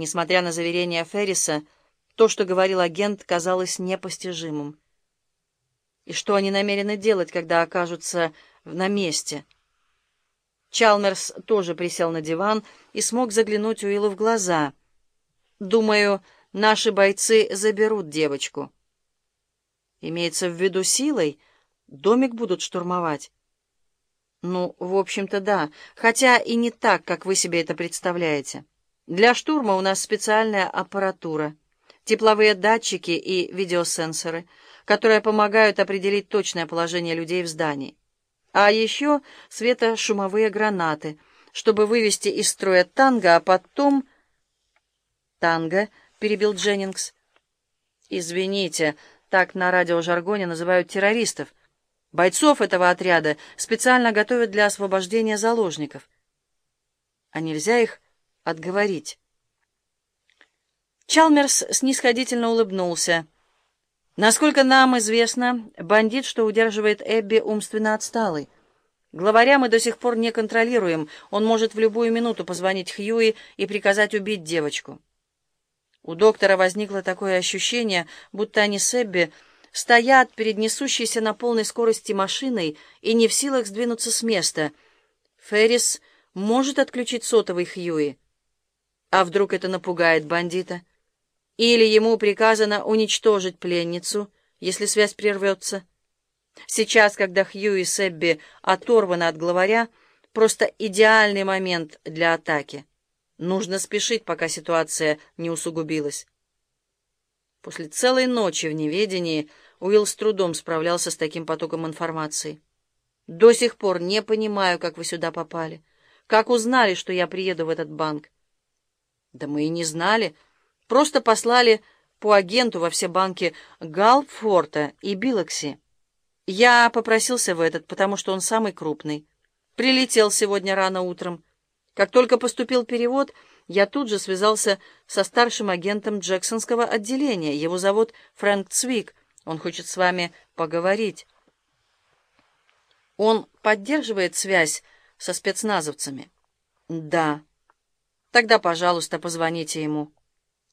Несмотря на заверения Ферриса, то, что говорил агент, казалось непостижимым. И что они намерены делать, когда окажутся на месте? Чалмерс тоже присел на диван и смог заглянуть Уиллу в глаза. «Думаю, наши бойцы заберут девочку». «Имеется в виду силой? Домик будут штурмовать?» «Ну, в общем-то, да, хотя и не так, как вы себе это представляете. Для штурма у нас специальная аппаратура, тепловые датчики и видеосенсоры, которые помогают определить точное положение людей в здании. А еще светошумовые гранаты, чтобы вывести из строя танго, а потом... «Танго?» — перебил Дженнингс. «Извините, так на радиожаргоне называют террористов». Бойцов этого отряда специально готовят для освобождения заложников. А нельзя их отговорить. Чалмерс снисходительно улыбнулся. Насколько нам известно, бандит, что удерживает Эбби, умственно отсталый. Главаря мы до сих пор не контролируем. Он может в любую минуту позвонить Хьюи и приказать убить девочку. У доктора возникло такое ощущение, будто они с Эбби стоят перед несущейся на полной скорости машиной и не в силах сдвинуться с места. Феррис может отключить сотовый Хьюи. А вдруг это напугает бандита? Или ему приказано уничтожить пленницу, если связь прервется? Сейчас, когда Хьюи с Эбби оторваны от главаря, просто идеальный момент для атаки. Нужно спешить, пока ситуация не усугубилась. После целой ночи в неведении Уилл с трудом справлялся с таким потоком информации. «До сих пор не понимаю, как вы сюда попали. Как узнали, что я приеду в этот банк?» «Да мы и не знали. Просто послали по агенту во все банки Галфорта и Билокси. Я попросился в этот, потому что он самый крупный. Прилетел сегодня рано утром. Как только поступил перевод, я тут же связался со старшим агентом Джексонского отделения. Его зовут Фрэнк Цвик. Он хочет с вами поговорить. Он поддерживает связь со спецназовцами? Да. Тогда, пожалуйста, позвоните ему.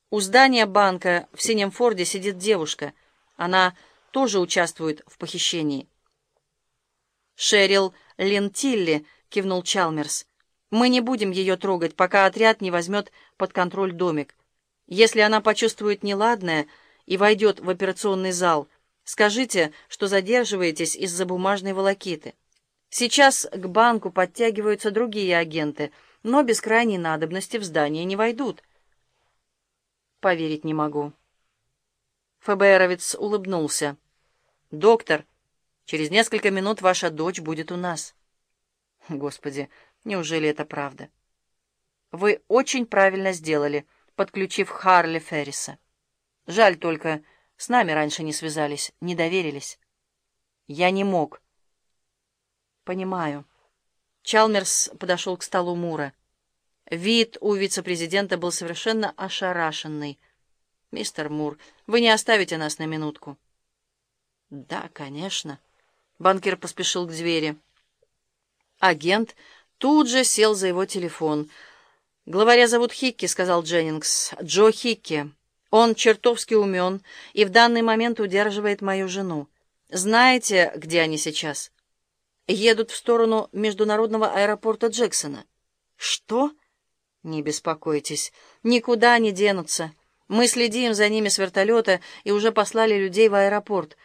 У здания банка в синем форде сидит девушка. Она тоже участвует в похищении. «Шерил Лентилли», — кивнул Чалмерс. Мы не будем ее трогать, пока отряд не возьмет под контроль домик. Если она почувствует неладное и войдет в операционный зал, скажите, что задерживаетесь из-за бумажной волокиты. Сейчас к банку подтягиваются другие агенты, но без крайней надобности в здание не войдут. Поверить не могу. ФБРовец улыбнулся. «Доктор, через несколько минут ваша дочь будет у нас». Господи, Неужели это правда? Вы очень правильно сделали, подключив Харли Ферриса. Жаль только, с нами раньше не связались, не доверились. Я не мог. Понимаю. Чалмерс подошел к столу Мура. Вид у вице-президента был совершенно ошарашенный. «Мистер Мур, вы не оставите нас на минутку?» «Да, конечно». Банкир поспешил к двери. Агент тут же сел за его телефон. «Главаря зовут Хикки», — сказал Дженнингс. «Джо Хикки. Он чертовски умен и в данный момент удерживает мою жену. Знаете, где они сейчас?» «Едут в сторону международного аэропорта Джексона». «Что?» «Не беспокойтесь, никуда не денутся. Мы следим за ними с вертолета и уже послали людей в аэропорт.